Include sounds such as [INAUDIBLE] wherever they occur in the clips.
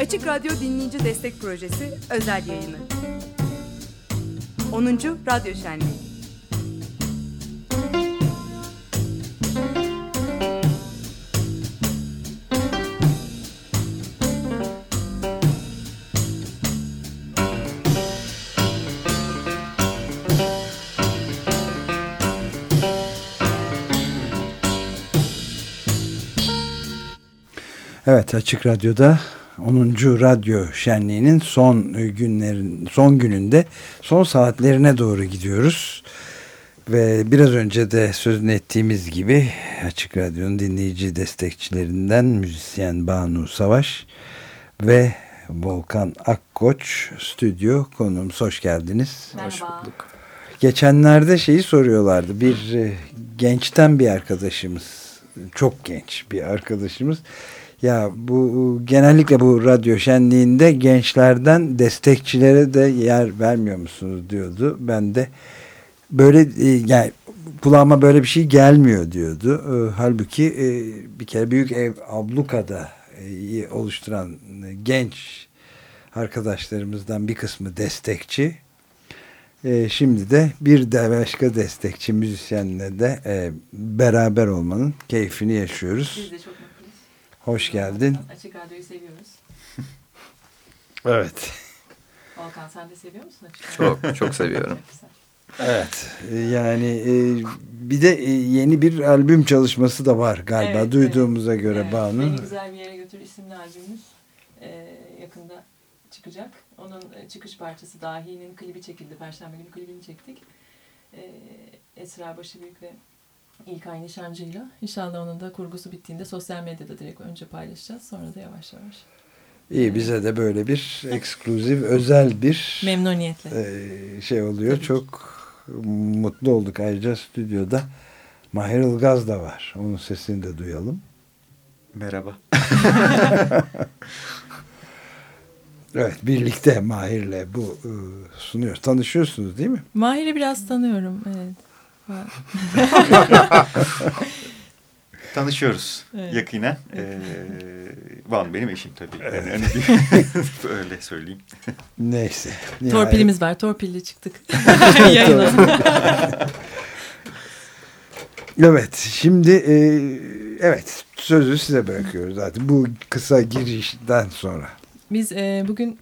Açık Radyo Dinleyici Destek Projesi özel yayını. 10. Radyo Şenliği. Evet Açık Radyo'da 10. Radyo Şenliği'nin son günlerin son gününde son saatlerine doğru gidiyoruz. Ve biraz önce de sözünü ettiğimiz gibi Açık Radyo'nun dinleyici destekçilerinden müzisyen Banu Savaş ve Volkan Akkoç stüdyo konuğumuz. Hoş geldiniz. Merhaba. Hoş bulduk. Geçenlerde şeyi soruyorlardı. Bir e, gençten bir arkadaşımız, çok genç bir arkadaşımız ya bu genellikle bu radyo şenliğinde gençlerden destekçilere de yer vermiyor musunuz diyordu. Ben de böyle e, yani kulağıma böyle bir şey gelmiyor diyordu. E, halbuki e, bir kere büyük ev ablukada oluşturan genç arkadaşlarımızdan bir kısmı destekçi. şimdi de bir de başka destekçi müzisyenle de beraber olmanın keyfini yaşıyoruz. Biz de çok Hoş geldin. Açık Radyo'yu seviyoruz. [LAUGHS] evet. Volkan sen de seviyor musun Açık Çok, çok seviyorum. [LAUGHS] evet. Yani e, bir de e, yeni bir albüm çalışması da var galiba evet, duyduğumuza evet. göre evet, Banu. Beni Güzel Bir Yere Götür isimli albümümüz e, yakında çıkacak. Onun e, çıkış parçası Dahi'nin klibi çekildi. Perşembe günü klibini çektik. E, Esra Başıbüyük ve İlkay Nişancı'yla. İnşallah onun da kurgusu bittiğinde sosyal medyada direkt önce paylaşacağız. Sonra da yavaş yavaş. İyi bize de böyle bir ekskluzif özel bir memnuniyetle e, şey oluyor. Tabii Çok ki. mutlu olduk ayrıca stüdyoda Mahir Ilgaz da var. Onun sesini de duyalım. Merhaba. [LAUGHS] evet birlikte Mahir'le bu e, sunuyoruz. Tanışıyorsunuz değil mi? Mahir'i biraz tanıyorum. Evet. [LAUGHS] Tanışıyoruz evet. yakinen. Ee, Van benim eşim tabii. Evet. Yani, [LAUGHS] öyle söyleyeyim. Neyse. Torpilimiz var. Torpilli çıktık. [LAUGHS] evet. Şimdi e, evet sözü size bırakıyoruz zaten. Bu kısa girişten sonra. Biz e, bugün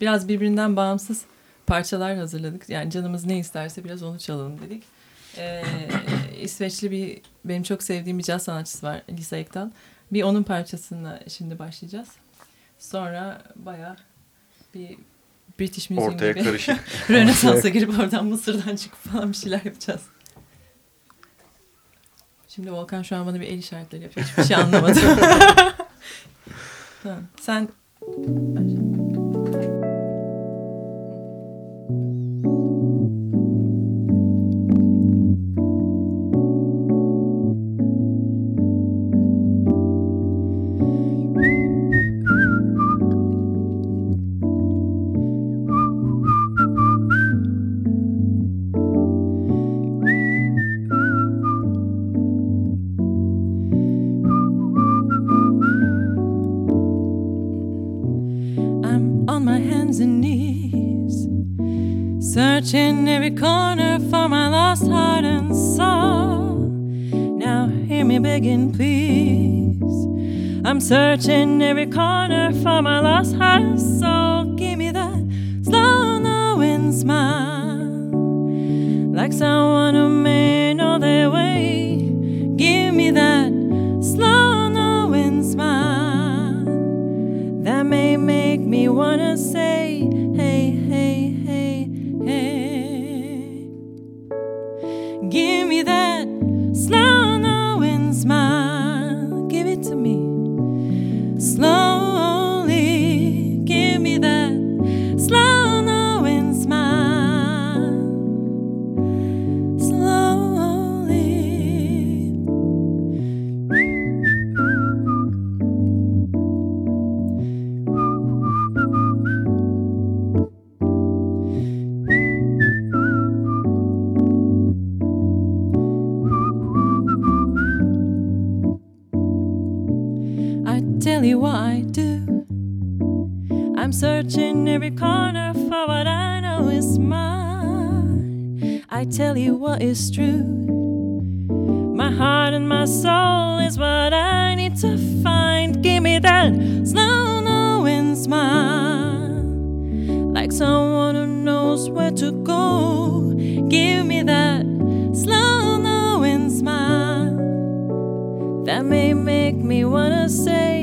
biraz birbirinden bağımsız parçalar hazırladık. Yani canımız ne isterse biraz onu çalalım dedik. Ee, İsveçli bir benim çok sevdiğim bir caz sanatçısı var Lisa Ekdal. Bir onun parçasına şimdi başlayacağız. Sonra baya bir British müziği Ortaya gibi. karışık. [LAUGHS] Rönesans'a girip oradan Mısır'dan çıkıp falan bir şeyler yapacağız. Şimdi Volkan şu an bana bir el işaretleri yapıyor. Hiçbir şey anlamadım. [LAUGHS] tamam. Sen... searching every corner for my lost heart soul. Give me that slow knowing smile, like someone who may know their way. Give me that slow knowing smile that may make me wanna tell you what I do. I'm searching every corner for what I know is mine. I tell you what is true. My heart and my soul is what I need to find. Give me that slow knowing smile. Like someone who knows where to go. Give me that slow knowing smile. That may make me wanna say,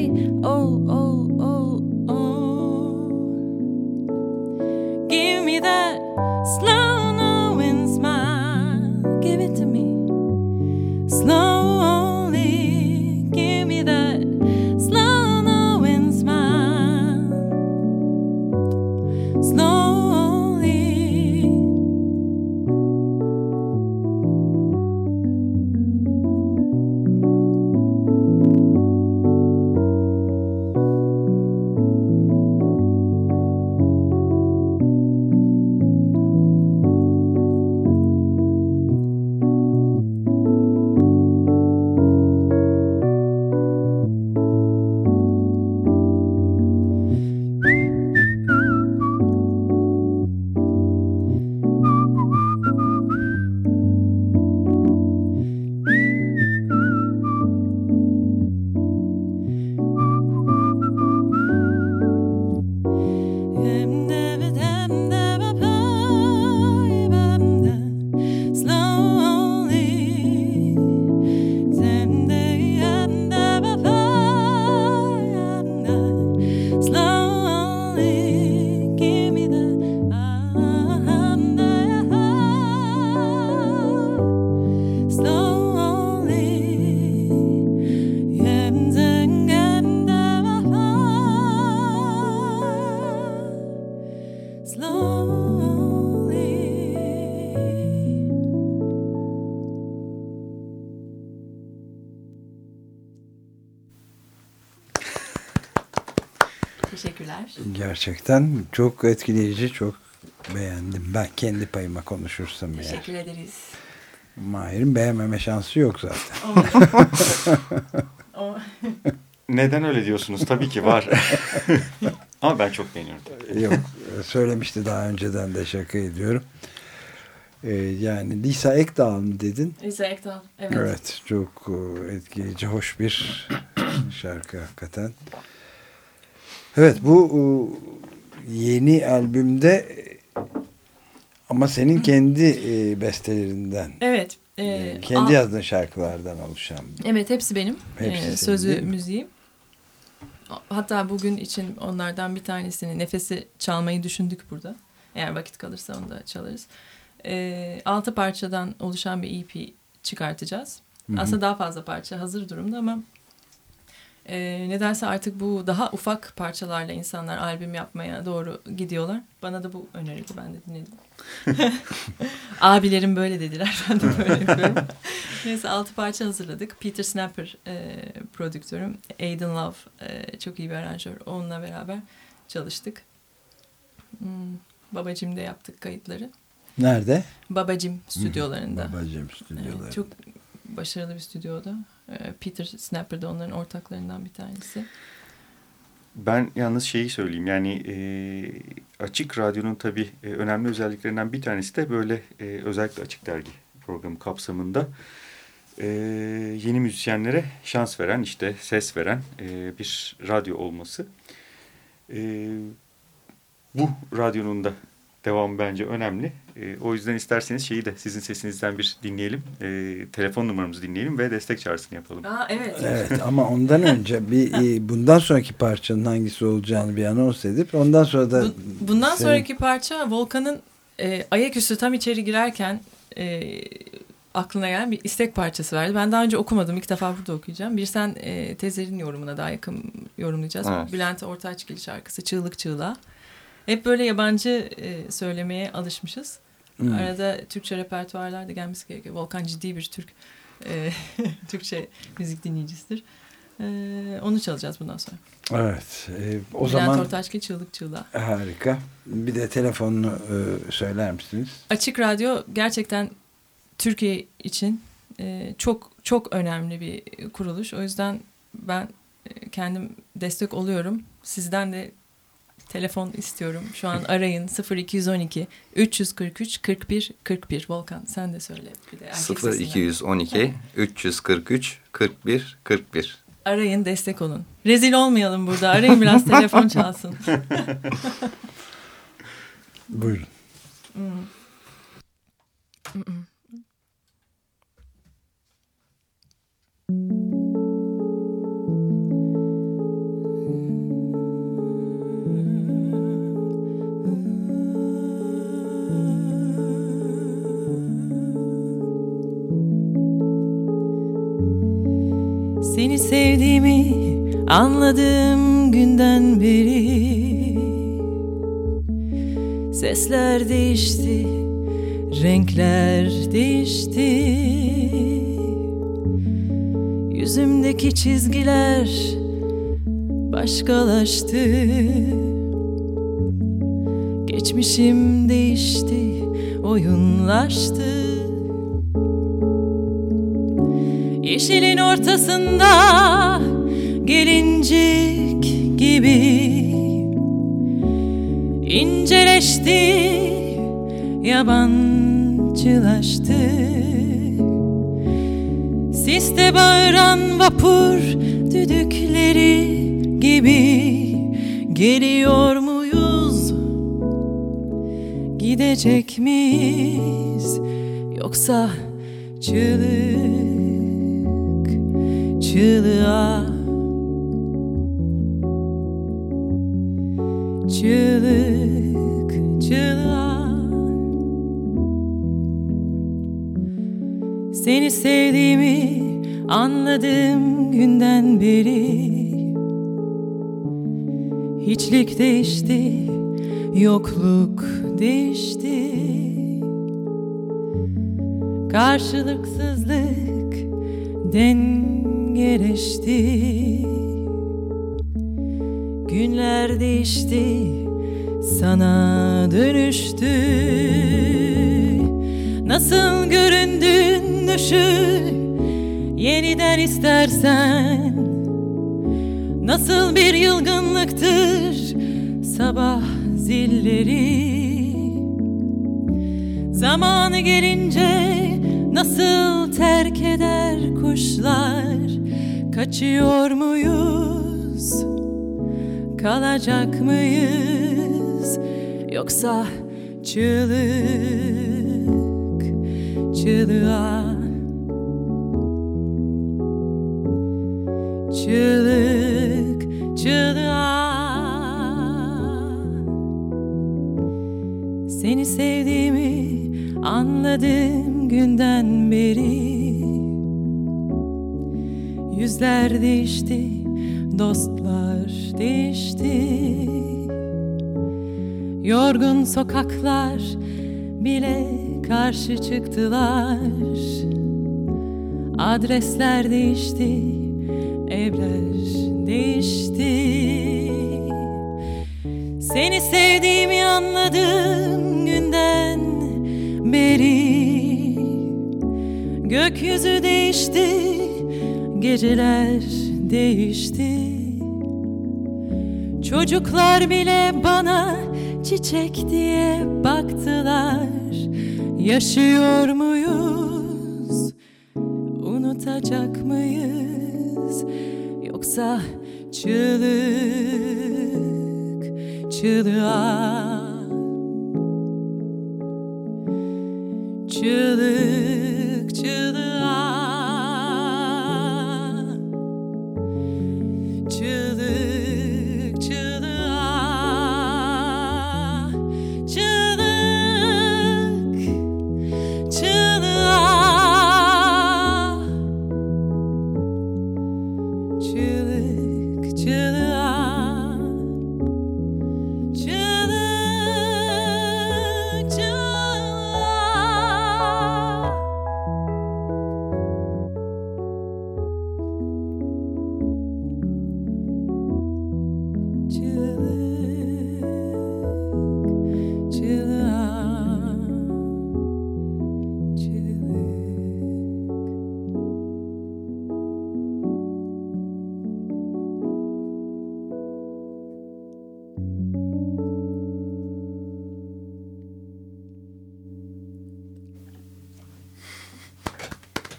Gerçekten çok etkileyici, çok beğendim. Ben kendi payıma konuşursam eğer. Teşekkür ederiz. Mahir'in beğenmeme şansı yok zaten. [LAUGHS] Neden öyle diyorsunuz? Tabii ki var. [LAUGHS] Ama ben çok beğeniyorum. Yok söylemişti daha önceden de şaka ediyorum. Ee, yani Lisa Ekdahl mı dedin? Lisa Ekdahl. Evet. Evet. çok e, etkileyici, hoş bir şarkı hakikaten. Evet bu e, yeni albümde e, ama senin kendi e, bestelerinden, Evet. e, e, kendi yazdığın şarkılardan oluşan. Evet hepsi benim. Hepsi senin, sözü, mi? müziği. Hatta bugün için onlardan bir tanesini nefesi çalmayı düşündük burada. Eğer vakit kalırsa onu da çalarız. Ee, altı parçadan oluşan bir EP çıkartacağız. Aslında daha fazla parça hazır durumda ama e, nedense artık bu daha ufak parçalarla insanlar albüm yapmaya doğru gidiyorlar. Bana da bu önerildi. Ben de dinledim. [LAUGHS] Abilerim böyle dediler. Ben de böyle [LAUGHS] yapıyorum. Neyse altı parça hazırladık. Peter Snapper e, prodüktörüm. Aiden Love e, çok iyi bir aranjör. Onunla beraber çalıştık. Hmm, Babacım'da yaptık kayıtları. Nerede? Babacım stüdyolarında. Babacım stüdyoları. Evet, çok başarılı bir stüdyoda. E, Peter Snapper da onların ortaklarından bir tanesi. Ben yalnız şeyi söyleyeyim yani e, Açık Radyo'nun tabii e, önemli özelliklerinden bir tanesi de böyle e, özellikle Açık Dergi programı kapsamında e, yeni müzisyenlere şans veren işte ses veren e, bir radyo olması. E, bu radyonun da devamı bence önemli. E, o yüzden isterseniz şeyi de sizin sesinizden bir dinleyelim. E, telefon numaramızı dinleyelim ve destek çağrısını yapalım. Aa evet. Evet ama ondan önce bir [LAUGHS] e, bundan sonraki parçanın hangisi olacağını bir anons edip ondan sonra da Bu- bundan senin- sonraki parça Volkan'ın e, ayaküstü tam içeri girerken e, aklına gelen bir istek parçası verdi. Ben daha önce okumadım. ilk defa burada okuyacağım. Bir sen e, Tezer'in yorumuna daha yakın yorumlayacağız. Evet. Bülent Ortaçgil şarkısı Çığlık Çığlığa. Hep böyle yabancı e, söylemeye alışmışız. Hmm. Arada Türkçe repertuarlar da gelmesi gerekiyor. Volkan ciddi bir Türk e, [LAUGHS] Türkçe müzik dinleyicisidir. E, onu çalacağız bundan sonra. Evet. e, o Bülent zaman Ortaçgil Çığlık Çığlığa. harika. Bir de telefonunu e, söyler misiniz? Açık Radyo gerçekten Türkiye için e, çok çok önemli bir kuruluş. O yüzden ben e, kendim destek oluyorum. Sizden de telefon istiyorum. Şu an arayın 0212 343 41 41. Volkan sen de söyle. Bir de erkek sesinden. 0212 343 41 41. Arayın destek olun. Rezil olmayalım burada. Arayın biraz telefon çalsın. [LAUGHS] Buyurun. Seni sevdiğimi anladığım günden beri. Sesler değişti, renkler değişti. Yüzümdeki çizgiler başkalaştı. Geçmişim değişti, oyunlaştı Yeşilin ortasında gelincik gibi inceleşti, yabancılaştı. Siste bağıran vapur düdükleri gibi geliyor muyuz? Gidecek miyiz? Yoksa çığlık çığlığa Çığlık çığlığa Seni sevdiğimi anladığım günden beri Hiçlik değişti, yokluk değişti. Karşılıksızlık dengeleşti Günler değişti sana dönüştü. Nasıl göründün düşün yeniden istersen? Nasıl bir yılgınlıktır sabah zilleri? Zamanı gelince nasıl terk eder kuşlar Kaçıyor muyuz? Kalacak mıyız? Yoksa çığlık çığlığa Çığlık çığlığa Seni sevdiğimi anladığım günden beri Yüzler değişti, dostlar değişti. Yorgun sokaklar bile karşı çıktılar. Adresler değişti, evler değişti. Seni sevdiğimi anladığım günden beri Gökyüzü değişti, geceler değişti Çocuklar bile bana çiçek diye baktılar Yaşıyor muyuz? Unutacak mıyız? Yoksa çığlık çığlığa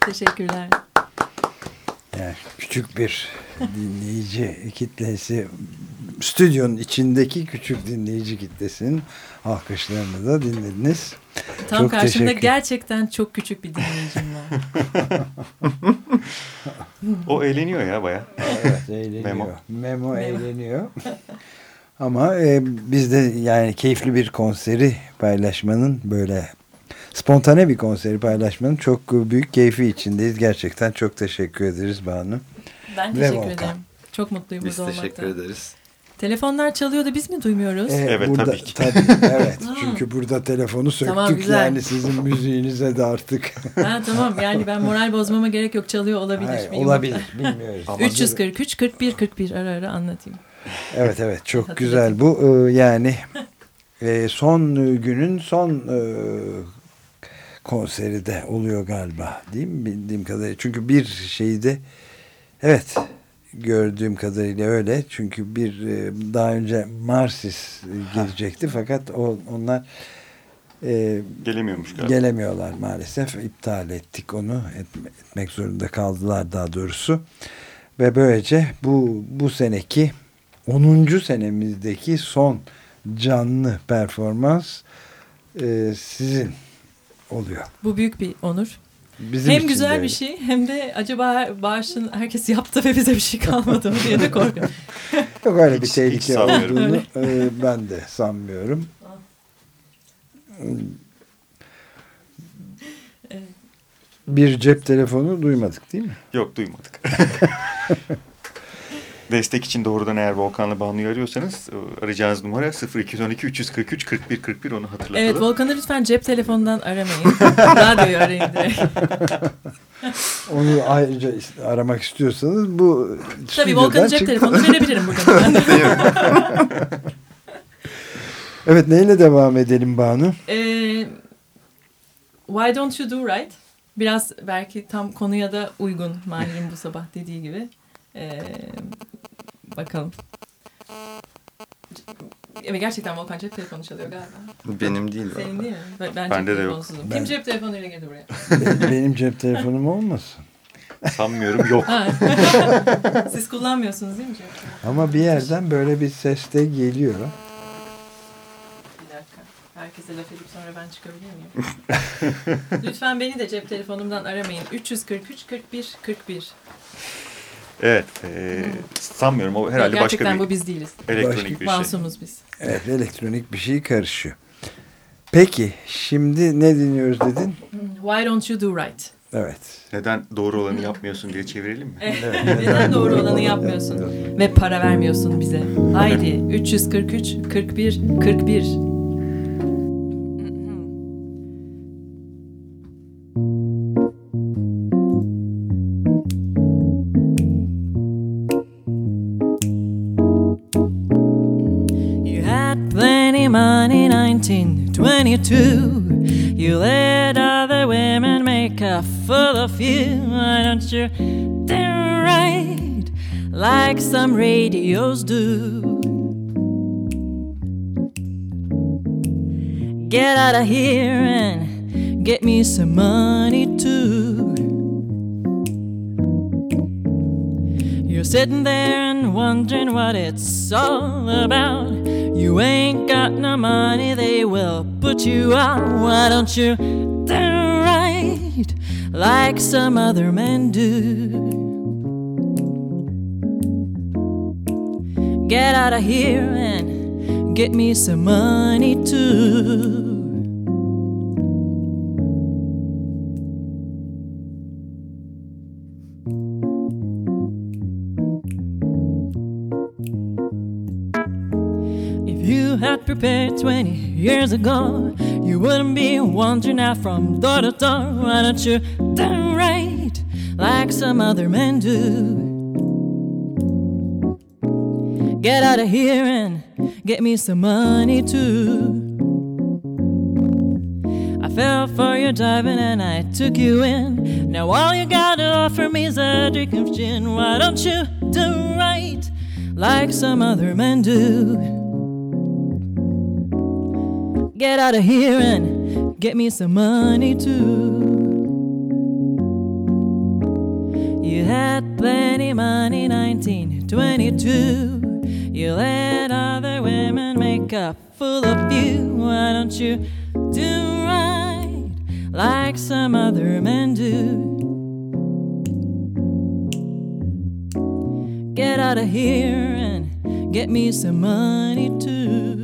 Teşekkürler. Yani küçük bir dinleyici kitlesi stüdyonun içindeki küçük dinleyici kitlesinin alkışlarını da dinlediniz. Tam Çok karşımda teşekkür- gerçekten çok küçük bir dinleyicim var. O eğleniyor ya baya. Evet [LAUGHS] eğleniyor. Memo, Memo. eğleniyor. Ama e, biz de yani keyifli bir konseri paylaşmanın böyle spontane bir konseri paylaşmanın çok büyük keyfi içindeyiz. Gerçekten çok teşekkür ederiz Banu. Ben Ve teşekkür Volkan. ederim. Çok mutluyum Biz burada teşekkür ederiz. Telefonlar çalıyor da biz mi duymuyoruz? Ee, Evet, burada, tabii ki. [LAUGHS] evet çünkü burada telefonu söktük Tamam, güzel. yani sizin müziğinize de artık. [LAUGHS] Ha, tamam yani ben moral bozmama gerek yok çalıyor olabilir. Hayır, olabilir bilmiyoruz. Ama- 343 41 41 ara ara anlatayım. Evet evet çok güzel bu e, yani e, son günün son e, konseri de oluyor galiba değil mi? Bildiğim kadarıyla. Çünkü bir şeyde evet gördüğüm kadarıyla öyle. Çünkü bir e, daha önce Marsis gelecekti fakat o, onlar e, Gelemiyormuş galiba. gelemiyorlar maalesef. İptal ettik onu etme- etmek zorunda kaldılar daha doğrusu. Ve böylece bu bu seneki 10. senemizdeki son canlı performans e, sizin oluyor. Bu büyük bir onur. Bizim hem için de güzel öyle. bir şey hem de acaba bağışın herkes yaptı ve bize bir şey kalmadı mı diye de korkuyorum. [LAUGHS] Yok öyle bir Hiç- hiç tehlike sanmıyorum. olduğunu e, ben de sanmıyorum. Bir cep telefonu duymadık değil mi? Yok duymadık. [LAUGHS] Destek için doğrudan eğer Volkan'la Banu'yu arıyorsanız e, arayacağınız numara 0212 343 41 41 onu hatırlatalım. Evet Volkan'ı lütfen cep telefonundan aramayın. [LAUGHS] Radyoyu arayın direkt. [LAUGHS] Onu ayrıca aramak istiyorsanız bu Tabii Volkan'ın cep telefonunu verebilirim buradan. [LAUGHS] Evet neyle devam edelim Banu? Ee, why don't you do right? Biraz belki tam konuya da uygun Mahir'in bu sabah dediği gibi. Ee, bakalım. Evet gerçekten Volkan cep telefonu çalıyor galiba. Bu benim değil. Senin değil mi? Ben, ben Bende cep de yok. Ben- Kim cep telefonuyla geldi buraya? Benim cep telefonum olmasın. Sanmıyorum yok. Siz kullanmıyorsunuz değil mi cep telefonu? Ama bir yerden böyle bir ses de geliyor. Bir dakika. Herkese laf edip sonra ben çıkabilir miyim? [LAUGHS] Lütfen beni de cep telefonumdan aramayın. 343 41 41. Evet. e, sanmıyorum. O herhalde Gerçekten başka bir bu biz değiliz. elektronik bir şey. Masumuz biz. Evet elektronik bir şey karışıyor. Peki şimdi ne dinliyoruz dedin? Why don't you do right? Evet. Neden doğru olanı yapmıyorsun diye çevirelim mi? Neden doğru olanı yapmıyorsun ve para vermiyorsun bize? Haydi 343 41 41. 1922. You let other women make a fool of you. Why don't you do right like some radios do? Get out of here and get me some money too. You're sitting there and wondering what it's all about. You ain't got no money, they will put you out. Why don't you do right like some other men do? Get out of here and get me some money too. Prepared 20 years ago, you wouldn't be wandering out from door to door. Why don't you do right like some other men do? Get out of here and get me some money too. I fell for your diving and I took you in. Now all you gotta offer me is a drink of gin. Why don't you do right like some other men do? Get out of here and get me some money too. You had plenty money, 1922. You let other women make a fool of you. Why don't you do right like some other men do? Get out of here and get me some money too.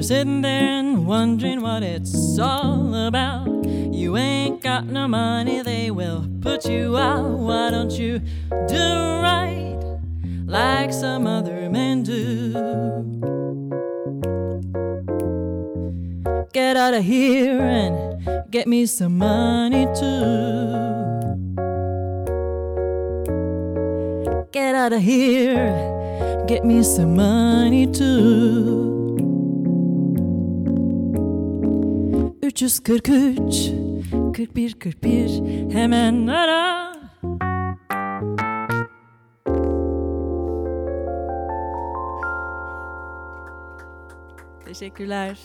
You're sitting there and wondering what it's all about. You ain't got no money, they will put you out. Why don't you do right like some other men do? Get out of here and get me some money too. Get out of here, get me some money too. 343 41 41 hemen ara. Teşekkürler.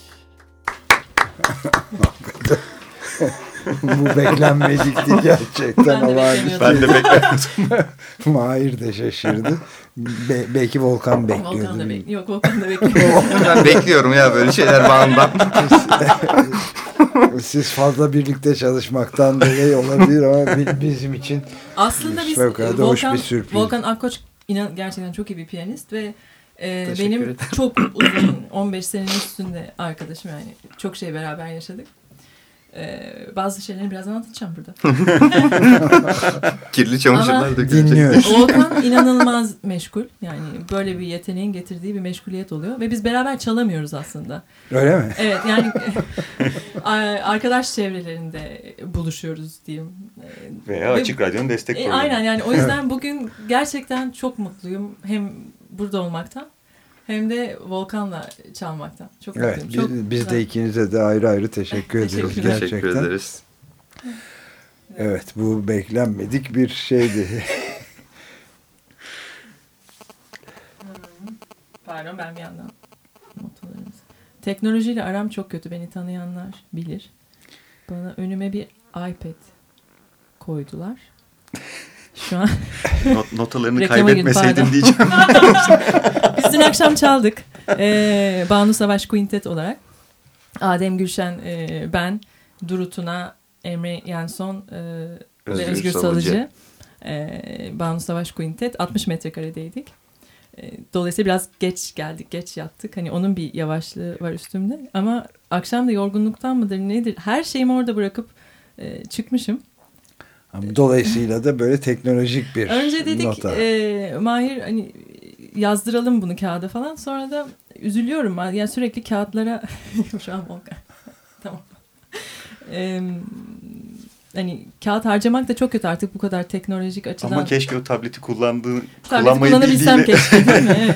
[LAUGHS] Bu beklenmedikti gerçekten. Ben de beklemiyordum. Ben de beklemiyordum. [LAUGHS] Mahir de şaşırdı. Be- belki Volkan bekliyordu. Volkan da bekliyor. Yok Volkan da bekliyor. [LAUGHS] Ben bekliyorum ya böyle şeyler bağımdan. [LAUGHS] Siz fazla birlikte çalışmaktan dolayı olabilir ama bi- bizim için Aslında biz Fevkalade hoş Volkan, bir sürpriz. Volkan Akkoç inan, gerçekten çok iyi bir piyanist ve e, benim ederim. çok uzun 15 senenin üstünde arkadaşım yani çok şey beraber yaşadık. E, bazı şeyleri birazdan anlatacağım burada. [LAUGHS] Kirli çamaşırlar Ama- dökülecek. Volkan inanılmaz meşgul. Yani böyle bir yeteneğin getirdiği bir meşguliyet oluyor ve biz beraber çalamıyoruz aslında. Öyle mi? Evet yani [LAUGHS] arkadaş çevrelerinde buluşuyoruz diyeyim. E, Veya Ve- Açık Radyo'nun destek E, aynen yani o yüzden bugün gerçekten çok mutluyum. Hem burada olmaktan hem de Volkan'la çalmaktan. Çok Evet, mutluyum. biz, Çok biz de ikinize de ayrı ayrı teşekkür [LAUGHS] ediyoruz Teşekkürler. gerçekten. Teşekkür ederiz. Evet, bu beklenmedik bir şeydi. [LAUGHS] Pardon ben bir yandan notlarımız. Teknolojiyle aram çok kötü. Beni tanıyanlar bilir. Bana önüme bir iPad koydular. [LAUGHS] Şu an [LAUGHS] Not, notalarını pardon. diyeceğim. [LAUGHS] Biz dün akşam çaldık. Ee, Banu Savaş Quintet olarak. Adem Gülşen, e, ben, Duru Tuna, Emre Yanson e, ve Özgür Özgür Salıcı. Salıcı. E, Banu Savaş Quintet 60 metrekaredeydik. E, dolayısıyla biraz geç geldik, geç yattık. Hani onun bir yavaşlığı var üstümde. Ama akşam da yorgunluktan mıdır nedir? Her şeyimi orada bırakıp e, çıkmışım. Dolayısıyla da böyle teknolojik bir Önce dedik nota. e, Mahir hani yazdıralım bunu kağıda falan. Sonra da üzülüyorum. Yani sürekli kağıtlara [LAUGHS] şu an Volkan. [LAUGHS] tamam. E, hani kağıt harcamak da çok kötü artık bu kadar teknolojik açıdan. Ama keşke o tableti kullandığı, Tableti kullanabilsem bildiğiyle. keşke değil mi? [LAUGHS]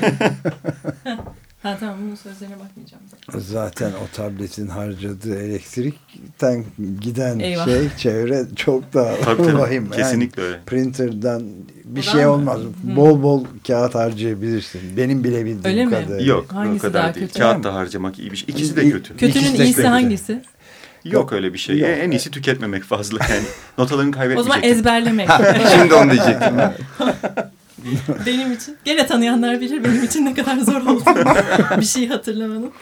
Evet. Ha tamam bunun sözlerine bakmayacağım. Zaten o tabletin harcadığı elektrikten giden Eyvah. şey çevre çok daha Tabii tabii. vahim. Yani Kesinlikle öyle. printer'dan bir Buradan şey mı? olmaz. Hı. Bol bol kağıt harcayabilirsin. Benim bile bildiğim Öyle mi? kadarıyla. Yok Hangisi o kadar daha değil. kötü? Kağıt da harcamak iyi bir şey. İkisi de kötü. Kötünün de iyisi kötü. hangisi? Yok öyle bir şey. Yok. En iyisi tüketmemek fazla yani. Notalarını O kaybetmeyeceksin. zaman ezberlemek. Şimdi onu diyecektim. [LAUGHS] [LAUGHS] [LAUGHS] benim için gene tanıyanlar bilir benim için ne kadar zor olduğunu bir şey hatırlamanın.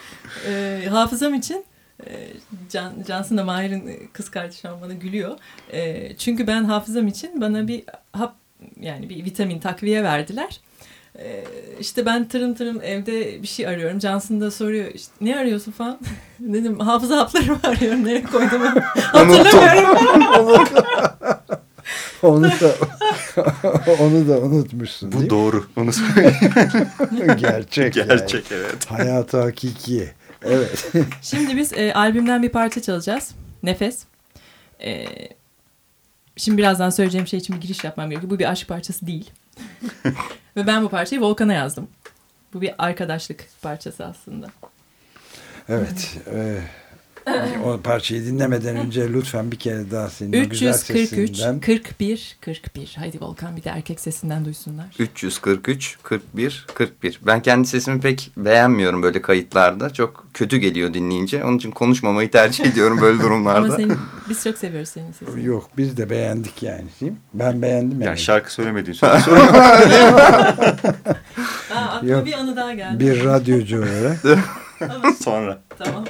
Ee, hafızam için e, Can, Cansın da Mahir'in kız kardeşi şu an bana gülüyor. E, çünkü ben hafızam için bana bir hap yani bir vitamin takviye verdiler. E, işte ben tırım tırım evde bir şey arıyorum. Cansın da soruyor işte, ne arıyorsun falan. [LAUGHS] Dedim hafıza haplarımı arıyorum. Nereye koydum [LAUGHS] hatırlamıyorum. Onu da [LAUGHS] onu da unutmuşsun Bu doğru. Onu [LAUGHS] mi? Gerçek. yani. Gerçek evet. Hayatı hakiki. Evet. [LAUGHS] Şimdi biz e, albümden bir parça çalacağız. Nefes. E, şimdi birazdan söyleyeceğim şey için bir giriş yapmam gerekiyor. Bu bir aşk parçası değil. Ve ben bu parçayı Volkan'a yazdım. Bu bir arkadaşlık parçası aslında. Evet. e, o parçayı dinlemeden [LAUGHS] önce lütfen bir kere daha senin o güzel 343 sesinden 41 41. Haydi Volkan bir de erkek sesinden duysunlar. 343 41 41. Ben kendi sesimi pek beğenmiyorum böyle kayıtlarda. Çok kötü geliyor dinleyince. Onun için konuşmamayı tercih ediyorum böyle [LAUGHS] Ama durumlarda. senin, biz çok seviyoruz senin sesini. yok biz de beğendik yani değil mi? Ben beğendim Yani yani. şarkı söylemediğin [LAUGHS] yok. Aa, aklıma Yok. bir anı daha geldi. Bir radyocu olarak. sonra. Tamam.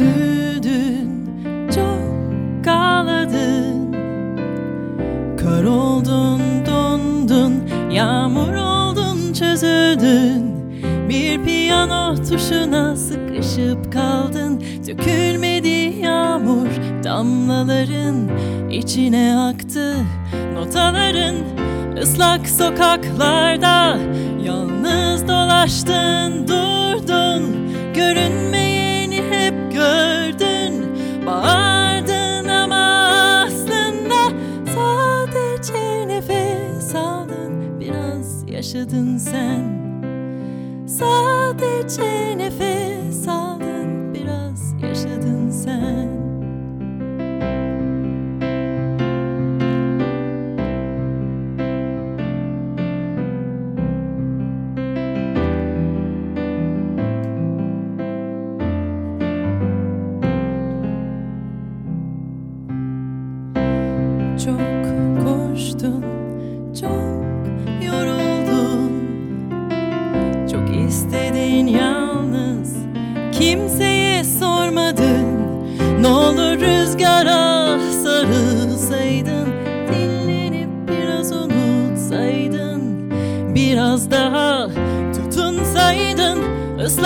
Üzüldün, çok ağladın. Kar oldun, dondun, yağmur oldun, çözüldün. Bir piyano tuşuna sıkışıp kaldın. Dökülmedi yağmur, damlaların içine aktı. Notaların ıslak sokaklarda Yalnız dolaştın, durdun. Görünmeyeni hep gördün. Bağırdın ama aslında Sadece nefes aldın. Biraz yaşadın sen. Sadece nefes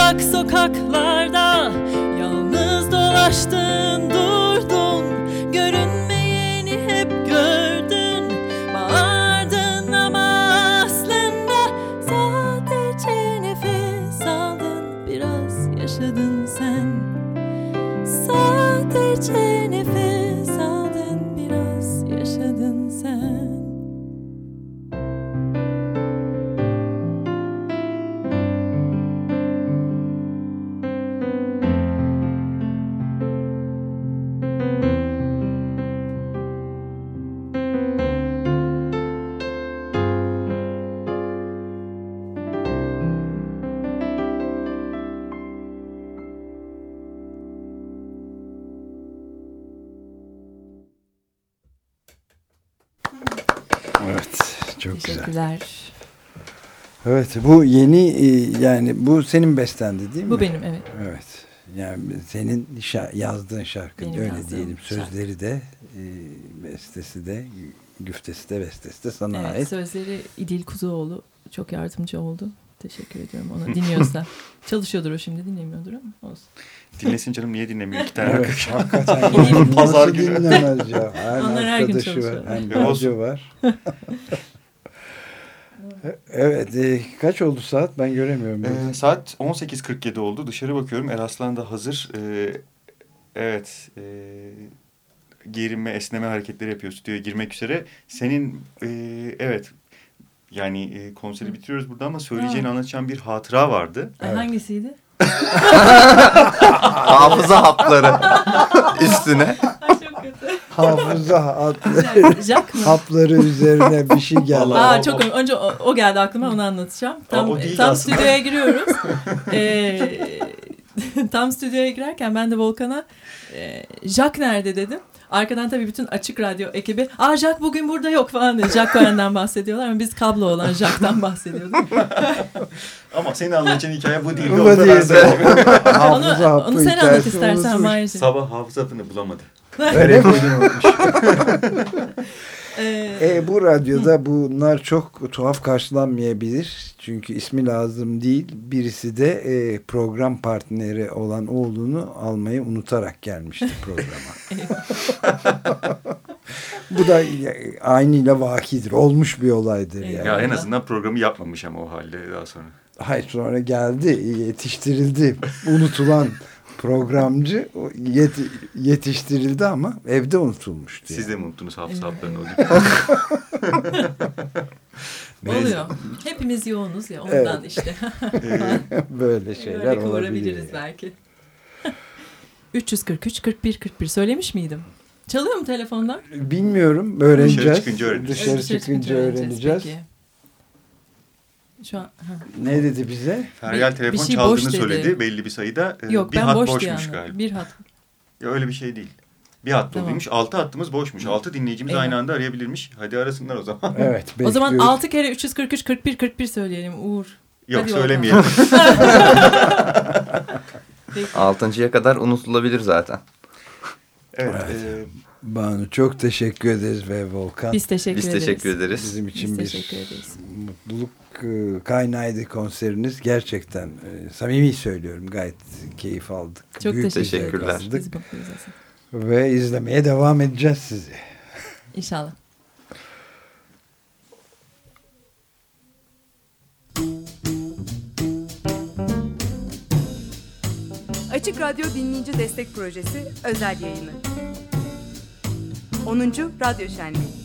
ıslak sokaklarda Teşekkürler. Evet bu yeni e, yani bu senin bestendi değil mi? Bu benim evet. Evet. Yani senin şa- yazdığın şarkı Benim öyle yazdığım diyelim. şarkı. Sözleri de e, bestesi de güftesi de bestesi de sana Evet, ait. sözleri İdil Kuzuoğlu çok yardımcı oldu. Teşekkür ediyorum ona. Dinliyorsa. [LAUGHS] Çalışıyordur o şimdi dinlemiyordur ama olsun. Dinlesin canım niye dinlemiyor? İki tane Evet, arkadaş. hakikaten [LAUGHS] Pazar günü. dinlemez ya. Hem Onlar her gün arkadaşı var, hem var. [LAUGHS] evet, e, kaç oldu saat? Ben göremiyorum. Ee, saat 18.47 oldu. Dışarı bakıyorum. Eraslan da hazır. Ee, evet. E, gerilme, esneme hareketleri yapıyor. Stüdyoya girmek üzere. Senin e, evet yani e, konseri bitiriyoruz burada ama söyleyeceğini Ha. anlatacağım bir hatıra vardı. Ay, Evet. Hangisiydi? [LAUGHS] Hafıza hapları [LAUGHS] üstüne. Hafıza hapları, Jack mı? hapları üzerine bir şey geldi. Aa çok komik. Önce o, o geldi aklıma onu anlatacağım. Tam, o tam aslında. stüdyoya giriyoruz. [LAUGHS] Ee, [LAUGHS] tam stüdyoya girerken ben de Volkan'a e, Jack nerede dedim. Arkadan tabii bütün açık radyo ekibi aa Jack bugün burada yok falan dedi. Jack Cohen'den bahsediyorlar ama biz kablo olan Jack'tan bahsediyorduk. [LAUGHS] Ama senin anlatacağın hikaye bu değil. Bu değil. onu, onu sen anlat istersen. Mahir'cim. Sabah hafıza bulamadı. Öyle mi? [LAUGHS] Ee, E, bu radyoda bunlar çok tuhaf karşılanmayabilir. Çünkü ismi lazım değil. Birisi de e, program partneri olan oğlunu almayı unutarak gelmişti [LAUGHS] programa. [LAUGHS] bu da e, aynıyla vakidir. Olmuş bir olaydır yani. Ya en azından programı yapmamış ama o halde daha sonra. Hayır sonra geldi yetiştirildi. Unutulan programcı yet- yetiştirildi ama evde unutulmuştu. Siz yani. de mi unuttunuz hafıza Evet. haplarını o [LAUGHS] oluyor. Hepimiz yoğunuz ya ondan işte. [LAUGHS] Böyle şeyler Böyle olabilir. yani. belki. 343 41 41 söylemiş miydim? Çalıyor mu telefonlar? Bilmiyorum. Öğreneceğiz. Dışarı çıkınca öğreneceğiz. Dışarı Dışarı çıkınca öğreneceğiz. peki. Şu an ha. Ne dedi bize? Feryal Bir- telefon bir şey çaldığını dedi. söyledi belli bir sayıda. Ee, yok bir ben hat boş boşmuş galiba. Bir hat. Ya öyle bir şey değil. Bir hat Tamam. doluymuş. Altı hattımız boşmuş. Altı dinleyicimiz Eyvah. aynı anda arayabilirmiş. Hadi arasınlar o zaman. [LAUGHS] Evet. O zaman bekliyoruz. 6 kere 343 41 41 söyleyelim Uğur. Yok Hadi söylemeyelim. [LAUGHS] Altıncıya kadar unutulabilir zaten. evet. Evet. e, Banu çok teşekkür ederiz ve Volkan. Biz teşekkür Biz ederiz. teşekkür ederiz. Bizim için Biz bir teşekkür ederiz. mutluluk e, kaynağıydı konseriniz. Gerçekten e, samimi söylüyorum gayet keyif aldık. Çok Büyük Teşekkürler. Biz mutluyuz. Ve izlemeye devam edeceğiz sizi. [LAUGHS] İnşallah. Açık Radyo Dinleyici Destek Projesi özel yayını. 10. Radyo Şenliği.